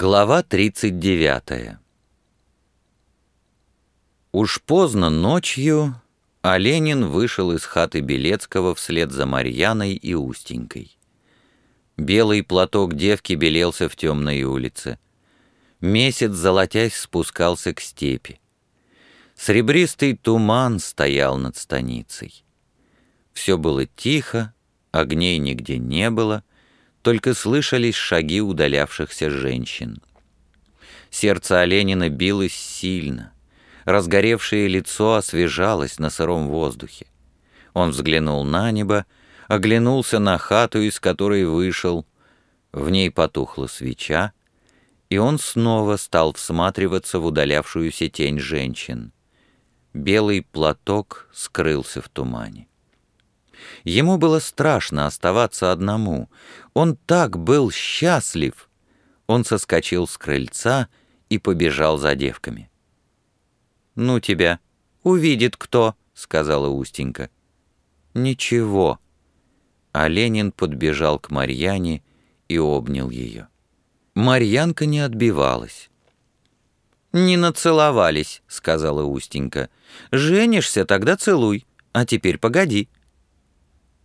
Глава 39 Уж поздно ночью Оленин вышел из хаты Белецкого вслед за Марьяной и Устенькой. Белый платок девки белелся в темной улице. Месяц, золотясь, спускался к степи. Сребристый туман стоял над станицей. Все было тихо, огней нигде не было, только слышались шаги удалявшихся женщин. Сердце Оленина билось сильно. Разгоревшее лицо освежалось на сыром воздухе. Он взглянул на небо, оглянулся на хату, из которой вышел. В ней потухла свеча, и он снова стал всматриваться в удалявшуюся тень женщин. Белый платок скрылся в тумане. Ему было страшно оставаться одному. Он так был счастлив. Он соскочил с крыльца и побежал за девками. «Ну тебя, увидит кто», — сказала Устенька. «Ничего». А Ленин подбежал к Марьяне и обнял ее. Марьянка не отбивалась. «Не нацеловались», — сказала Устенька. «Женишься, тогда целуй. А теперь погоди».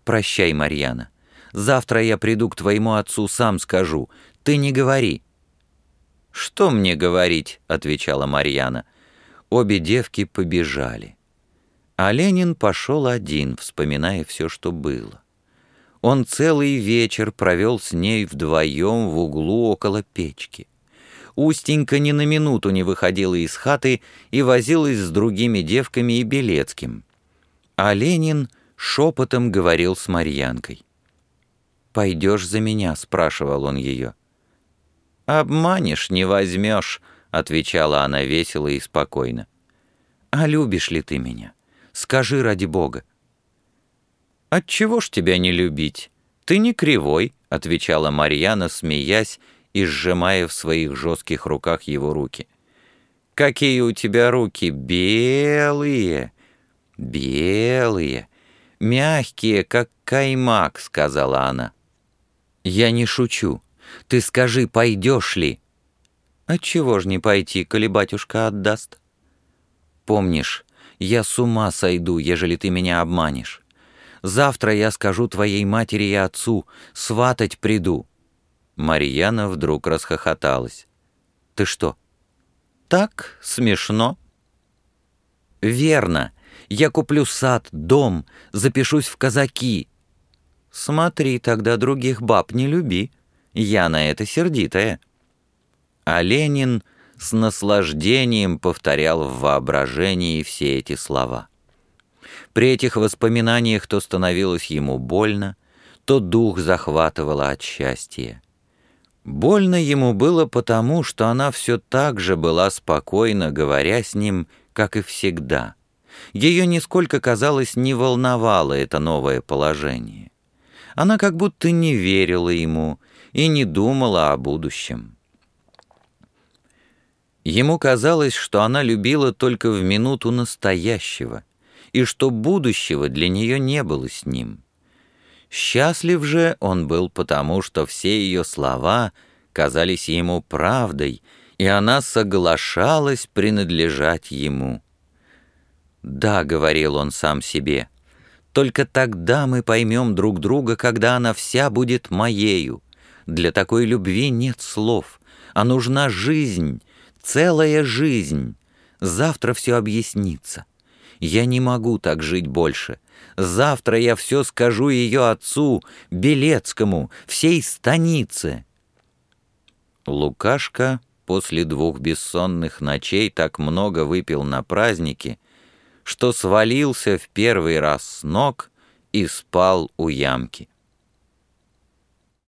«Прощай, Марьяна. Завтра я приду к твоему отцу, сам скажу. Ты не говори». «Что мне говорить?» — отвечала Марьяна. Обе девки побежали. А Ленин пошел один, вспоминая все, что было. Он целый вечер провел с ней вдвоем в углу около печки. Устенька ни на минуту не выходила из хаты и возилась с другими девками и Белецким. А Ленин шепотом говорил с Марьянкой. «Пойдешь за меня?» — спрашивал он ее. «Обманешь, не возьмешь», — отвечала она весело и спокойно. «А любишь ли ты меня? Скажи ради Бога». «Отчего ж тебя не любить? Ты не кривой», — отвечала Марьяна, смеясь и сжимая в своих жестких руках его руки. «Какие у тебя руки белые, белые!» «Мягкие, как каймак», — сказала она. «Я не шучу. Ты скажи, пойдешь ли?» «Отчего ж не пойти, коли батюшка отдаст?» «Помнишь, я с ума сойду, ежели ты меня обманешь. Завтра я скажу твоей матери и отцу, сватать приду». Марьяна вдруг расхохоталась. «Ты что?» «Так смешно». «Верно. Я куплю сад, дом, запишусь в казаки». «Смотри, тогда других баб не люби. Я на это сердитая». А Ленин с наслаждением повторял в воображении все эти слова. При этих воспоминаниях то становилось ему больно, то дух захватывало от счастья. Больно ему было потому, что она все так же была спокойна, говоря с ним, как и всегда — ее нисколько, казалось, не волновало это новое положение. Она как будто не верила ему и не думала о будущем. Ему казалось, что она любила только в минуту настоящего, и что будущего для нее не было с ним. Счастлив же он был потому, что все ее слова казались ему правдой, и она соглашалась принадлежать ему. «Да», — говорил он сам себе, — «только тогда мы поймем друг друга, когда она вся будет моею. Для такой любви нет слов, а нужна жизнь, целая жизнь. Завтра все объяснится. Я не могу так жить больше. Завтра я все скажу ее отцу, Белецкому, всей станице». Лукашка после двух бессонных ночей так много выпил на празднике, что свалился в первый раз с ног и спал у ямки.